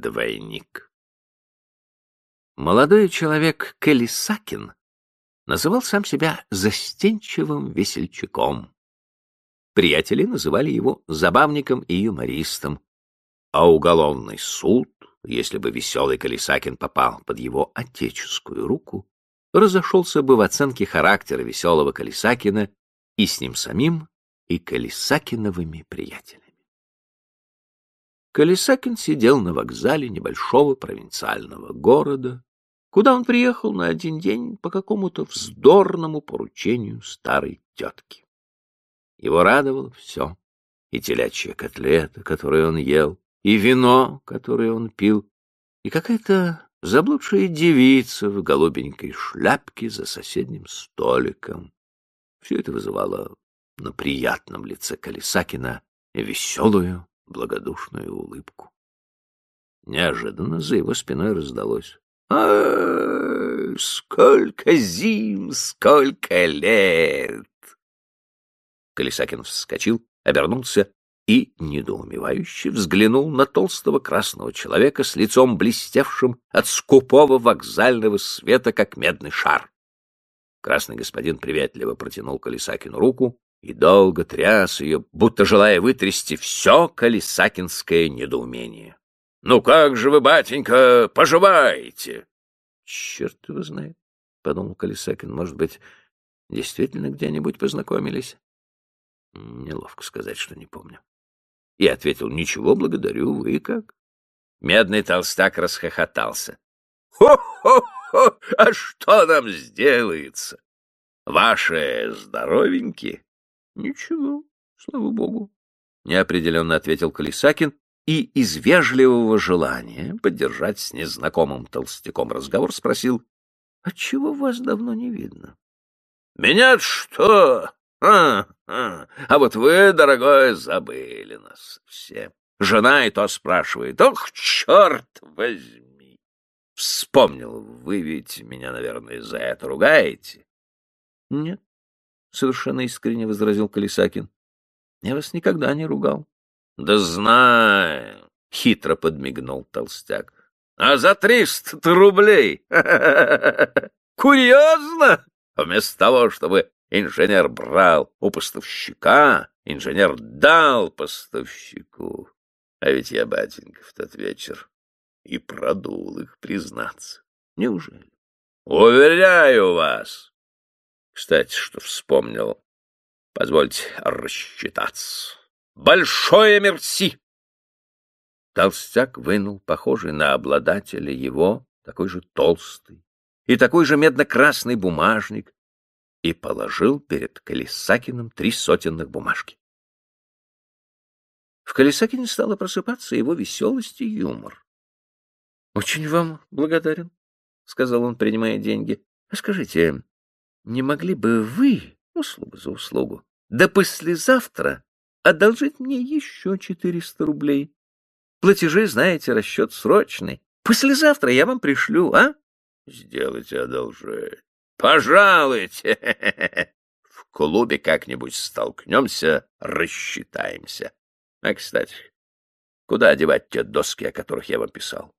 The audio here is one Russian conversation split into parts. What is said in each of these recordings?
двойник. Молодой человек Келисакин называл сам себя застенчивым весельчаком. Приятели называли его забавником и юмористом, а уголовный суд, если бы веселый Колесакин попал под его отеческую руку, разошелся бы в оценке характера веселого Колесакина и с ним самим, и Колесакиновыми приятелями. Колесакин сидел на вокзале небольшого провинциального города, куда он приехал на один день по какому-то вздорному поручению старой тетки. Его радовало все — и телячья котлета, которую он ел, и вино, которое он пил, и какая-то заблудшая девица в голубенькой шляпке за соседним столиком. Все это вызывало на приятном лице Колесакина веселую, благодушную улыбку. Неожиданно за его спиной раздалось. «А, сколько зим, сколько лет!» Колесакин вскочил, обернулся и, недоумевающе, взглянул на толстого красного человека с лицом блестевшим от скупого вокзального света, как медный шар. Красный господин приветливо протянул Колесакину руку и долго тряс ее, будто желая вытрясти все колесакинское недоумение. — Ну как же вы, батенька, поживаете? — Черт его знает, — подумал Колесакин, — может быть, действительно где-нибудь познакомились? Неловко сказать, что не помню. И ответил, ничего, благодарю, вы как? Медный толстяк расхохотался. Хо-хо-хо, а что нам сделается? Ваши здоровенькие? Ничего, слава богу, неопределенно ответил Колесакин и из вежливого желания поддержать с незнакомым толстяком разговор спросил, отчего вас давно не видно? Меня что? А, а, а вот вы, дорогой, забыли нас все. Жена и то спрашивает. Ох, черт возьми! Вспомнил, вы ведь меня, наверное, за это ругаете? Нет, совершенно искренне возразил Колесакин. Я вас никогда не ругал. Да знаю, хитро подмигнул толстяк. А за триста рублей? Курьезно? Вместо того, чтобы Инженер брал у поставщика, инженер дал поставщику. А ведь я, батенька, в тот вечер и продул их, признаться. Неужели? Уверяю вас. Кстати, что вспомнил. Позвольте рассчитаться. Большое мерси! Толстяк вынул, похожий на обладателя его, такой же толстый и такой же медно-красный бумажник, и положил перед Колесакиным три сотенных бумажки. В Колесакине стало просыпаться его веселость и юмор. — Очень вам благодарен, — сказал он, принимая деньги. — А скажите, не могли бы вы, услугу за услугу, да послезавтра одолжить мне еще четыреста рублей? Платежи, знаете, расчет срочный. Послезавтра я вам пришлю, а? — Сделайте одолжение. Пожалуйте! В клубе как-нибудь столкнемся, рассчитаемся. А, кстати, куда девать те доски, о которых я вам писал?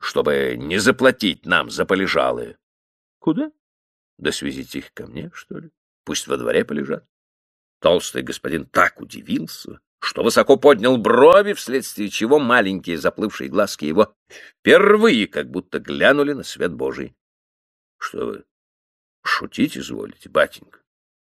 Чтобы не заплатить нам за полежалые. Куда? Да свезите их ко мне, что ли? Пусть во дворе полежат. Толстый господин так удивился, что высоко поднял брови, вследствие чего маленькие заплывшие глазки его впервые как будто глянули на свет Божий. Что вы, — Шутить изволите, батенька?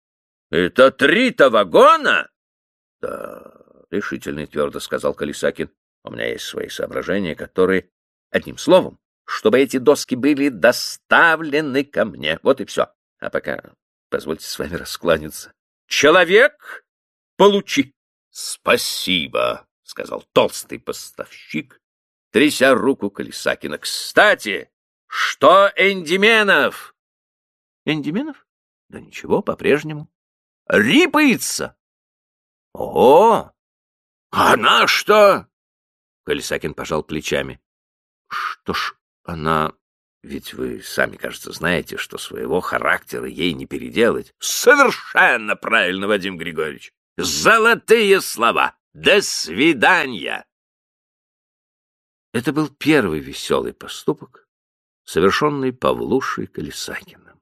— Это три-то вагона? — Да, — решительно и твердо сказал Колесакин. — У меня есть свои соображения, которые... Одним словом, чтобы эти доски были доставлены ко мне. Вот и все. А пока позвольте с вами раскланяться. Человек, получи. — Спасибо, — сказал толстый поставщик, тряся руку Колесакина. — Кстати, что Эндименов? Эндименов? Да ничего, по-прежнему. Рипается! О! Она что? Колесакин пожал плечами. Что ж, она... Ведь вы сами, кажется, знаете, что своего характера ей не переделать. Совершенно правильно, Вадим Григорьевич. Золотые слова. До свидания. Это был первый веселый поступок, совершенный Павлушей Колесакиным.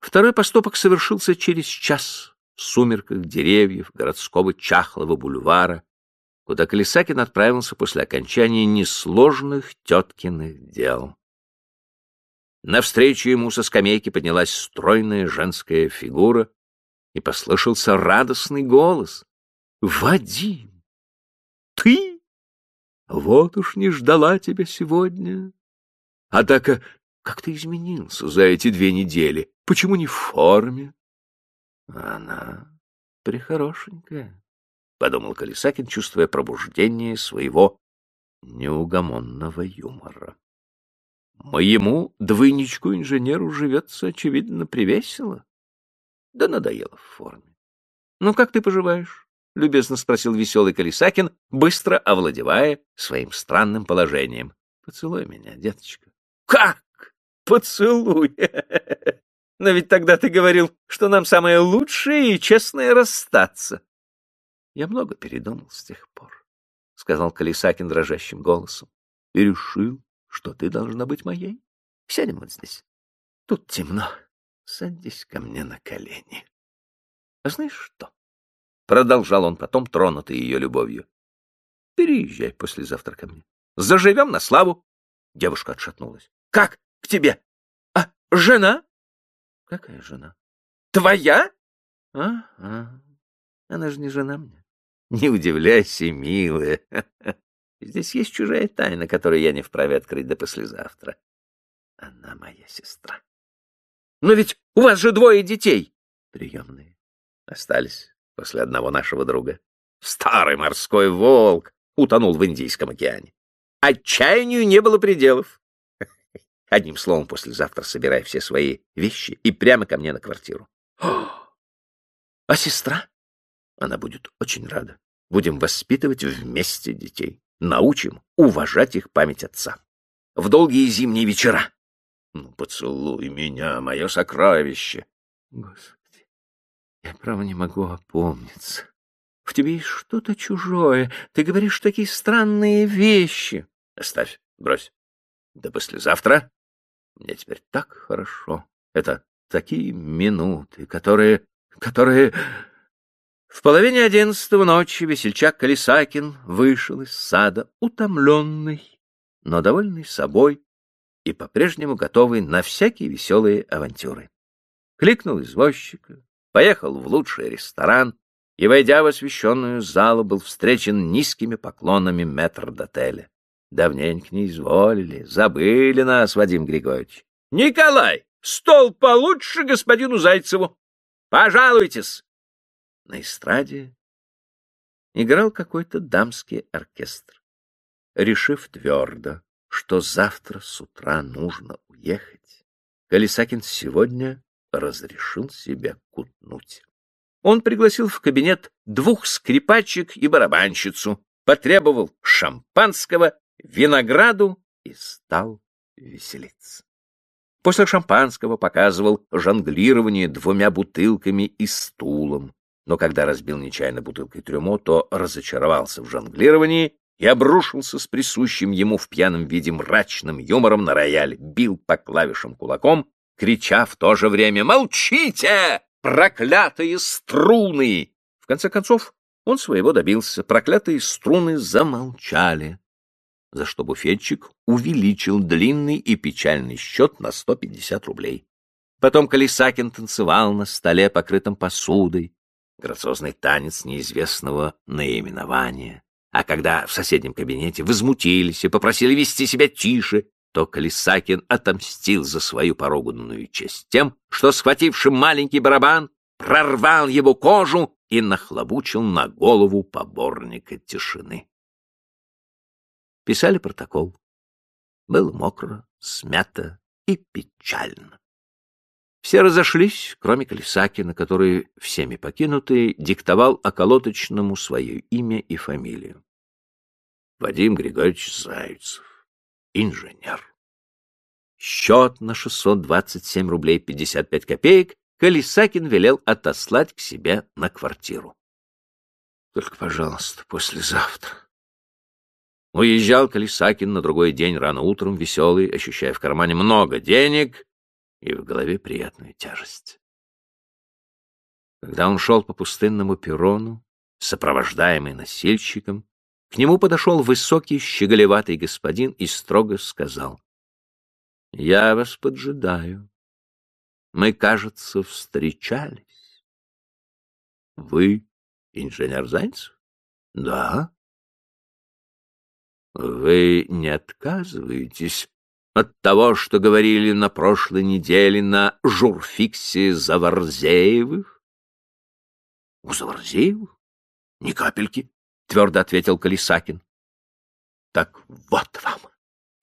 Второй поступок совершился через час в сумерках деревьев городского чахлого бульвара, куда Колесакин отправился после окончания несложных теткиных дел. Навстречу ему со скамейки поднялась стройная женская фигура, и послышался радостный голос. «Вадим! Ты? Вот уж не ждала тебя сегодня. Однако, как ты изменился за эти две недели? Почему не в форме?» «Она прихорошенькая», — подумал Колесакин, чувствуя пробуждение своего неугомонного юмора. Моему двойничку-инженеру живется, очевидно, привесело. Да надоело в форме. — Ну, как ты поживаешь? — любезно спросил веселый Колесакин, быстро овладевая своим странным положением. — Поцелуй меня, деточка. — Как? Поцелуй? Но ведь тогда ты говорил, что нам самое лучшее и честное расстаться. Я много передумал с тех пор, — сказал Колесакин дрожащим голосом, — и решил, что ты должна быть моей. Сядем вот здесь. Тут темно. Садись ко мне на колени. А знаешь что? Продолжал он потом, тронутый ее любовью. Переезжай послезавтра ко мне. Заживем на славу. Девушка отшатнулась. Как к тебе? А жена? Какая жена? Твоя? А, а. Она же не жена мне. Не удивляйся, милая. Здесь есть чужая тайна, которую я не вправе открыть до послезавтра. Она моя сестра. Но ведь у вас же двое детей. Приемные. Остались после одного нашего друга. Старый морской волк утонул в Индийском океане. Отчаянию не было пределов. Одним словом, послезавтра собирай все свои вещи и прямо ко мне на квартиру. А сестра? Она будет очень рада. Будем воспитывать вместе детей научим уважать их память отца. В долгие зимние вечера. Ну, поцелуй меня, мое сокровище. Господи, я, право, не могу опомниться. В тебе есть что-то чужое. Ты говоришь такие странные вещи. Оставь, брось. Да послезавтра. Мне теперь так хорошо. Это такие минуты, которые... которые... В половине одиннадцатого ночи весельчак Колесакин вышел из сада, утомленный, но довольный собой и по-прежнему готовый на всякие веселые авантюры. Кликнул извозчика, поехал в лучший ресторан и, войдя в освещенную залу, был встречен низкими поклонами метрдотеля. Давненько не изволили, забыли нас, Вадим Григорьевич. — Николай, стол получше господину Зайцеву. Пожалуйтесь. На эстраде играл какой-то дамский оркестр. Решив твердо, что завтра с утра нужно уехать, Колесакин сегодня разрешил себя кутнуть. Он пригласил в кабинет двух скрипачек и барабанщицу, потребовал шампанского, винограду и стал веселиться. После шампанского показывал жонглирование двумя бутылками и стулом но когда разбил нечаянно бутылкой трюмо, то разочаровался в жонглировании и обрушился с присущим ему в пьяном виде мрачным юмором на рояль, бил по клавишам кулаком, крича в то же время «Молчите, проклятые струны!» В конце концов, он своего добился, проклятые струны замолчали, за что буфетчик увеличил длинный и печальный счет на 150 рублей. Потом Колесакин танцевал на столе, покрытом посудой, грациозный танец неизвестного наименования. А когда в соседнем кабинете возмутились и попросили вести себя тише, то Колесакин отомстил за свою пороганную честь тем, что, схвативший маленький барабан, прорвал его кожу и нахлобучил на голову поборника тишины. Писали протокол. Было мокро, смято и печально. Все разошлись, кроме Колесакина, который, всеми покинутый, диктовал околоточному свое имя и фамилию. Вадим Григорьевич Зайцев, инженер. Счет на 627 рублей 55 копеек Колесакин велел отослать к себе на квартиру. Только, пожалуйста, послезавтра. Уезжал Колесакин на другой день рано утром, веселый, ощущая в кармане много денег и в голове приятную тяжесть. Когда он шел по пустынному перрону, сопровождаемый носильщиком, к нему подошел высокий щеголеватый господин и строго сказал. — Я вас поджидаю. Мы, кажется, встречались. — Вы инженер Зайцев? — Да. — Вы не отказываетесь от того, что говорили на прошлой неделе на журфиксе Заварзеевых? — У Заварзеевых? Ни капельки. — твердо ответил Колесакин. — Так вот вам,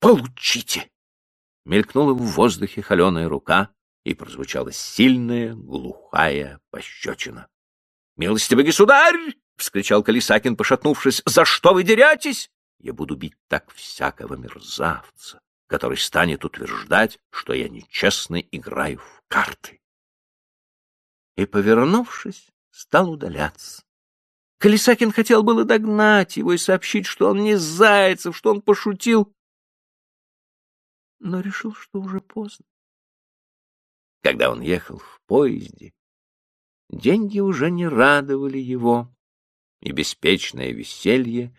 получите! Мелькнула в воздухе холеная рука, и прозвучала сильная, глухая пощечина. — Милостивый государь! — вскричал Колесакин, пошатнувшись. — За что вы деретесь? Я буду бить так всякого мерзавца, который станет утверждать, что я нечестно играю в карты. И, повернувшись, стал удаляться. Колесакин хотел было догнать его и сообщить, что он не Зайцев, что он пошутил, но решил, что уже поздно. Когда он ехал в поезде, деньги уже не радовали его, и беспечное веселье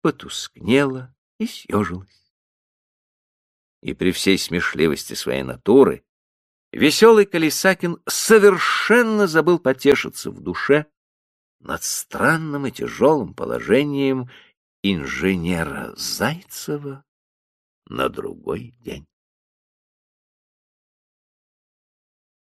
потускнело и съежилось. И при всей смешливости своей натуры веселый Колесакин совершенно забыл потешиться в душе над странным и тяжелым положением инженера Зайцева на другой день.